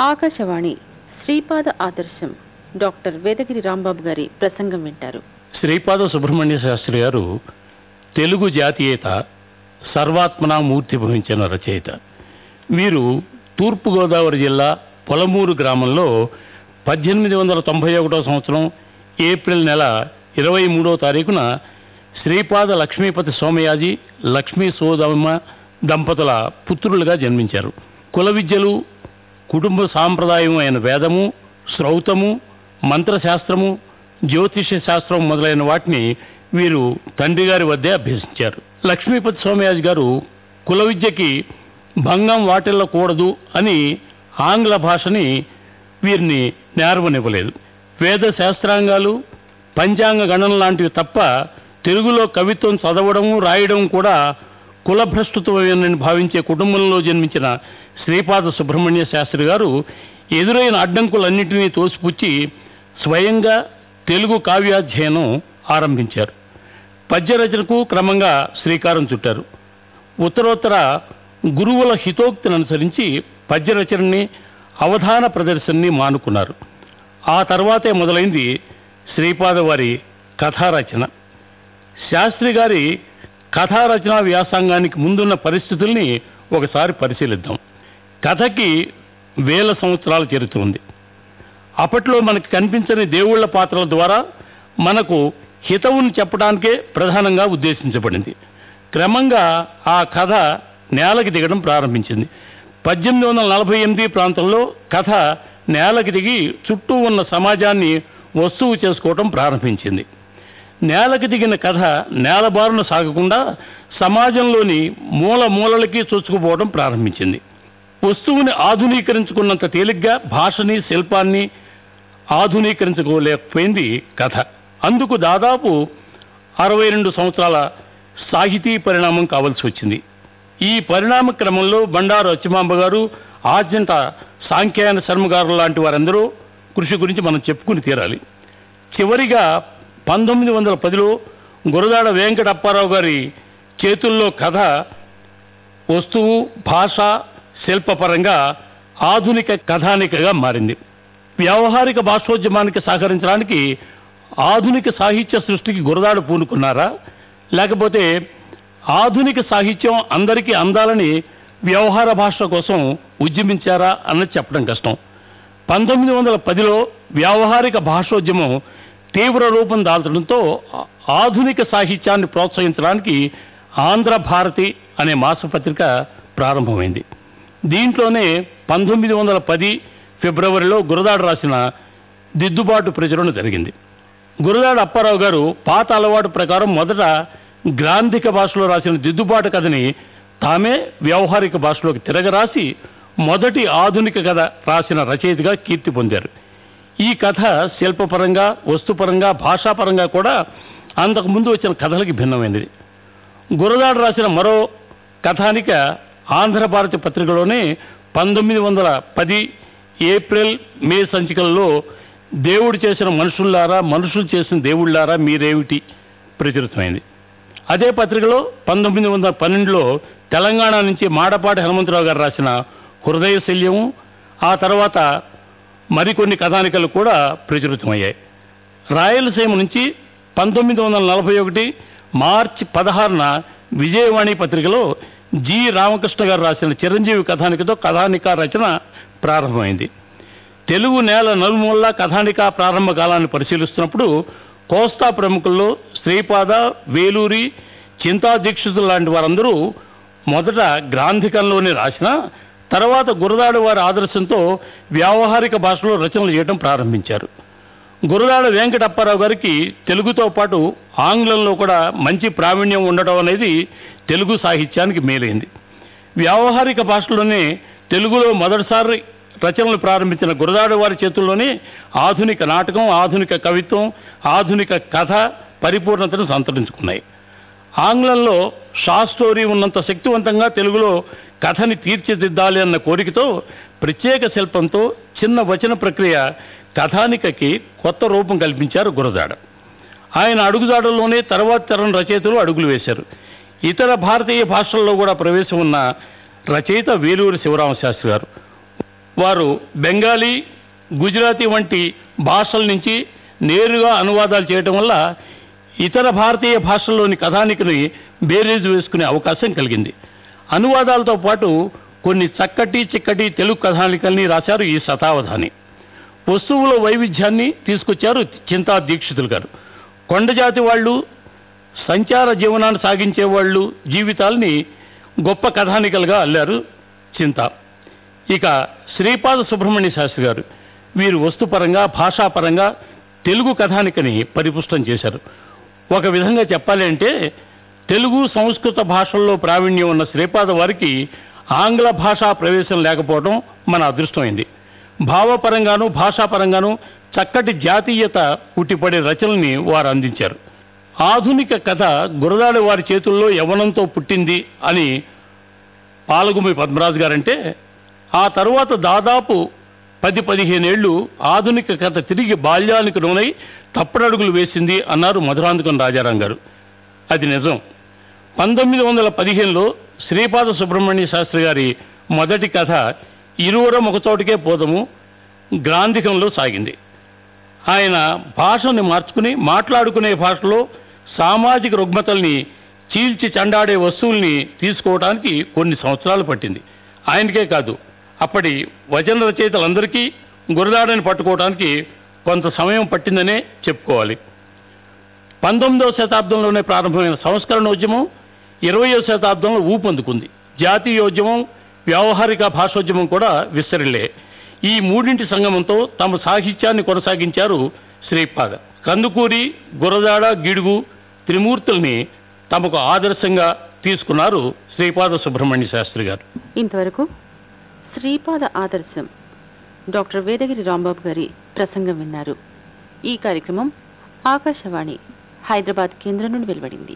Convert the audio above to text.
ఆకాశవాణి శ్రీపాద ఆదర్శం. డాక్టర్ వేదగిరి రాంబాబు గారి ప్రసంగం వింటారు. శ్రీపాద సుబ్రహ్మణ్య శాస్త్రి గారు తెలుగు జాతీయత సర్వాత్మనా మూర్తి భవించిన రచయిత. వీరు తూర్పుగోదావరి జిల్లా పొలమూరు గ్రామంలో పద్దెనిమిది వందల తొంభై ఒకటో సంవత్సరం ఏప్రిల్ నెల ఇరవై మూడో తారీఖున శ్రీపాద లక్ష్మీపతి సోమయాజి లక్ష్మీ సోదమ్మ దంపతుల పుత్రులుగా జన్మించారు. కుల విద్యలు కుటుంబ సాంప్రదాయం అయిన వేదము శ్రౌతము మంత్రశాస్త్రము జ్యోతిష శాస్త్రం మొదలైన వాటిని వీరు తండ్రి గారి వద్దే అభ్యసించారు. లక్ష్మీపతి సోమయాజ్ గారు కుల విద్యకి భంగం వాటిల్లకూడదు అని ఆంగ్ల భాషని వీరిని నేర్వనివ్వలేదు. వేద శాస్త్రాంగాలు పంచాంగ గణన లాంటివి తప్ప తెలుగులో కవిత్వం చదవడం రాయడం కూడా కులభ్రష్టుత్వమని భావించే కుటుంబంలో జన్మించిన శ్రీపాద సుబ్రహ్మణ్య శాస్త్రి గారు ఎదురైన అడ్డంకులన్నింటినీ తోసిపుచ్చి స్వయంగా తెలుగు కావ్యాధ్యయనం ఆరంభించారు. పద్యరచనకు క్రమంగా శ్రీకారం చుట్టారు. ఉత్తరోత్తర గురువుల హితోక్తిని అనుసరించి పద్యరచనని అవధాన ప్రదర్శనని మానుకున్నారు. ఆ తర్వాతే మొదలైంది శ్రీపాద వారి కథారచన. శాస్త్రి గారి కథారచనా వ్యాసంగానికి ముందున్న పరిస్థితుల్ని ఒకసారి పరిశీలిద్దాం. కథకి వేల సంవత్సరాల చరిత్ర ఉంది అప్పట్లో మనకి కనిపించని దేవుళ్ళ పాత్రల ద్వారా మనకు హితవుని చెప్పడానికే ప్రధానంగా ఉద్దేశించబడింది. క్రమంగా ఆ కథ నేలకి దిగడం ప్రారంభించింది. పద్దెనిమిది వందల నలభై ఎనిమిది ప్రాంతంలో కథ నేలకి దిగి చుట్టూ ఉన్న సమాజాన్ని వస్తువు చేసుకోవటం ప్రారంభించింది. నేలకి దిగిన కథ నేలబారున సాగకుండా సమాజంలోని మూల మూలలకి చొచ్చుకుపోవడం ప్రారంభించింది. వస్తువుని ఆధునీకరించుకున్నంత తేలిగ్గా భాషని శిల్పాన్ని ఆధునీకరించుకోలేకపోయింది కథ. అందుకు దాదాపు అరవై రెండు సంవత్సరాల సాహితీ పరిణామం కావాల్సి వచ్చింది. ఈ పరిణామ క్రమంలో బండారు అచ్చిమాంబ గారు ఆద్యంత సాంఖ్యాయన శర్మ గారు లాంటి వారందరూ కృషి గురించి మనం చెప్పుకుని తీరాలి. చివరిగా పంతొమ్మిది వందల పదిలో గురదాడ వెంకటప్పారావు గారి చేతుల్లో కథ వస్తువు భాష శిల్పపరంగా ఆధునిక కథానికగా మారింది. వ్యావహారిక భాషోద్యమానికి సహకరించడానికి ఆధునిక సాహిత్య సృష్టికి గురదాడు పూనుకున్నారా? లేకపోతే ఆధునిక సాహిత్యం అందరికీ అందాలని వ్యవహార భాష కోసం ఉద్యమించారా అన్నది చెప్పడం కష్టం. పంతొమ్మిది వందల పదిలో వ్యావహారిక భాషోద్యమం తీవ్ర రూపం దాల్చడంతో ఆధునిక సాహిత్యాన్ని ప్రోత్సహించడానికి ఆంధ్ర భారతి అనే మాసపత్రిక ప్రారంభమైంది. దీంట్లోనే పంతొమ్మిది వందల పది ఫిబ్రవరిలో గురదాడు రాసిన దిద్దుబాటు ప్రచురణ జరిగింది. గురదాడు అప్పారావు గారు పాత అలవాటు ప్రకారం మొదట గ్రాంధిక భాషలో రాసిన దిద్దుబాటు కథని తామే వ్యవహారిక భాషలోకి తిరగరాసి మొదటి ఆధునిక కథ రాసిన రచయితగా కీర్తి పొందారు. ఈ కథ శిల్పపరంగా వస్తుపరంగా భాషాపరంగా కూడా అంతకు ముందు వచ్చిన కథలకి భిన్నమైనది. గురదాడు రాసిన మరో కథానిక ఆంధ్రభారతి పత్రికలోనే పంతొమ్మిది వందల పది ఏప్రిల్ మే సంచికల్లో దేవుడు చేసిన మనుషుల్లారా మనుషులు చేసిన దేవుళ్ళారా మీరేమిటి ప్రచురితమైంది. అదే పత్రికలో పంతొమ్మిది వందల పన్నెండులో తెలంగాణ నుంచి మాడపాటి హనుమంతరావు గారు రాసిన హృదయ శల్యము ఆ తర్వాత మరికొన్ని కథానికలు కూడా ప్రచురితమయ్యాయి. రాయలసీమ నుంచి పంతొమ్మిది వందల నలభై ఒకటి మార్చి పదహారున విజయవాణి పత్రికలో జి. రామకృష్ణ గారు రాసిన చిరంజీవి కథానికతో కథానిక రచన ప్రారంభమైంది. తెలుగు నేల నలుమూల కథానిక ప్రారంభ కాలాన్ని పరిశీలిస్తున్నప్పుడు కోస్తా ప్రముఖుల్లో శ్రీపాద వేలూరి చింతా దీక్షితులు లాంటి వారందరూ మొదట గ్రాంధికంలోనే రాసిన తర్వాత గురదాడు వారి ఆదర్శంతో వ్యావహారిక భాషలో రచనలు చేయడం ప్రారంభించారు. గురదాడ వెంకటప్పారావు గారికి తెలుగుతో పాటు ఆంగ్లంలో కూడా మంచి ప్రావీణ్యం ఉండటం అనేది తెలుగు సాహిత్యానికి మేలైంది. వ్యావహారిక భాషలోనే తెలుగులో మొదటిసారి రచనలు ప్రారంభించిన గురదాడ వారి చేతుల్లోనే ఆధునిక నాటకం ఆధునిక కవిత్వం ఆధునిక కథ పరిపూర్ణతను సంతరించుకున్నాయి. ఆంగ్లంలో షా స్టోరీ ఉన్నంత శక్తివంతంగా తెలుగులో కథని తీర్చిదిద్దాలి అన్న కోరికతో ప్రత్యేక శిల్పంతో చిన్న వచన ప్రక్రియ కథానికకి కొత్త రూపం కల్పించారు గురదాడ ఆయన అడుగుదాడల్లోనే తర్వాత తరం రచయితలు అడుగులు వేశారు. ఇతర భారతీయ భాషల్లో కూడా ప్రవేశం ఉన్న రచయిత వేలూరి శివరామ శాస్త్రి గారు. వారు బెంగాలీ గుజరాతీ వంటి భాషల నుంచి నేరుగా అనువాదాలు చేయటం వల్ల ఇతర భారతీయ భాషల్లోని కథానికని బేరీజు వేసుకునే అవకాశం కలిగింది. అనువాదాలతో పాటు కొన్ని చక్కటి చిక్కటి తెలుగు కథానికల్ని రాశారు ఈ శతావధాని. వస్తువుల వైవిధ్యాన్ని తీసుకొచ్చారు చింతా దీక్షితులు గారు. కొండజాతి వాళ్ళు సంచార జీవనాన్ని సాగించే వాళ్ళు జీవితాల్ని గొప్ప కథానికలుగా అల్లారు చింత. ఇక శ్రీపాద సుబ్రహ్మణ్య శాస్త్రి గారు వీరు వస్తుపరంగా భాషాపరంగా తెలుగు కథానికని పరిపుష్టం చేశారు. ఒక విధంగా చెప్పాలి అంటే తెలుగు సంస్కృత భాషల్లో ప్రావీణ్యం ఉన్న శ్రీపాద వారికి ఆంగ్ల భాషా ప్రవేశం లేకపోవడం మన అదృష్టమైంది. భావపరంగాను భాషాపరంగాను చక్కటి జాతీయత పుట్టిపడే రచనల్ని వారు అందించారు. ఆధునిక కథ గురదాడి వారి చేతుల్లో యవనంతో పుట్టింది అని పాలగుమి పద్మరాజు గారంటే ఆ తరువాత దాదాపు పది పదిహేనేళ్ళు ఆధునిక కథ తిరిగి బాల్యానికి లోనై తప్పడడుగులు వేసింది అన్నారు మధురాంతకం రాజారాం గారు. అది నిజం. పంతొమ్మిది వందల పదిహేనులో శ్రీపాద సుబ్రహ్మణ్య శాస్త్రి గారి మొదటి కథ ఇరువురం ఒకచోటికే పోదము గ్రాంధికంలో సాగింది. ఆయన భాషని మార్చుకుని మాట్లాడుకునే భాషలో సామాజిక రుగ్మతల్ని చీల్చి చండాడే వస్తువుల్ని తీసుకోవడానికి కొన్ని సంవత్సరాలు పట్టింది. ఆయనకే కాదు అప్పటి వచన రచయితలందరికీ గురదాడని పట్టుకోవడానికి కొంత సమయం పట్టిందనే చెప్పుకోవాలి. పంతొమ్మిదవ శతాబ్దంలోనే ప్రారంభమైన సంస్కరణోద్యమం ఇరవయో శతాబ్దంలో ఊపందుకుంది. జాతీయోద్యమం వ్యావహారిక భాషోద్యమం కూడా విస్తరిలే ఈ మూడింటి సంగమంతో తమ సాహిత్యాన్ని కొనసాగించారు శ్రీపాద. కందుకూరి గురదాడ గిడుగు త్రిమూర్తుల్ని తమకు ఆదర్శంగా తీసుకున్నారు శ్రీపాద సుబ్రహ్మణ్య శాస్త్రి గారు. ఇంతవరకు శ్రీపాద ఆదర్శం డాక్టర్ వేదగిరి రాంబాబు గారి ప్రసంగం విన్నారు. ఈ కార్యక్రమం ఆకాశవాణి హైదరాబాద్ కేంద్రం నుండి వెలువడింది.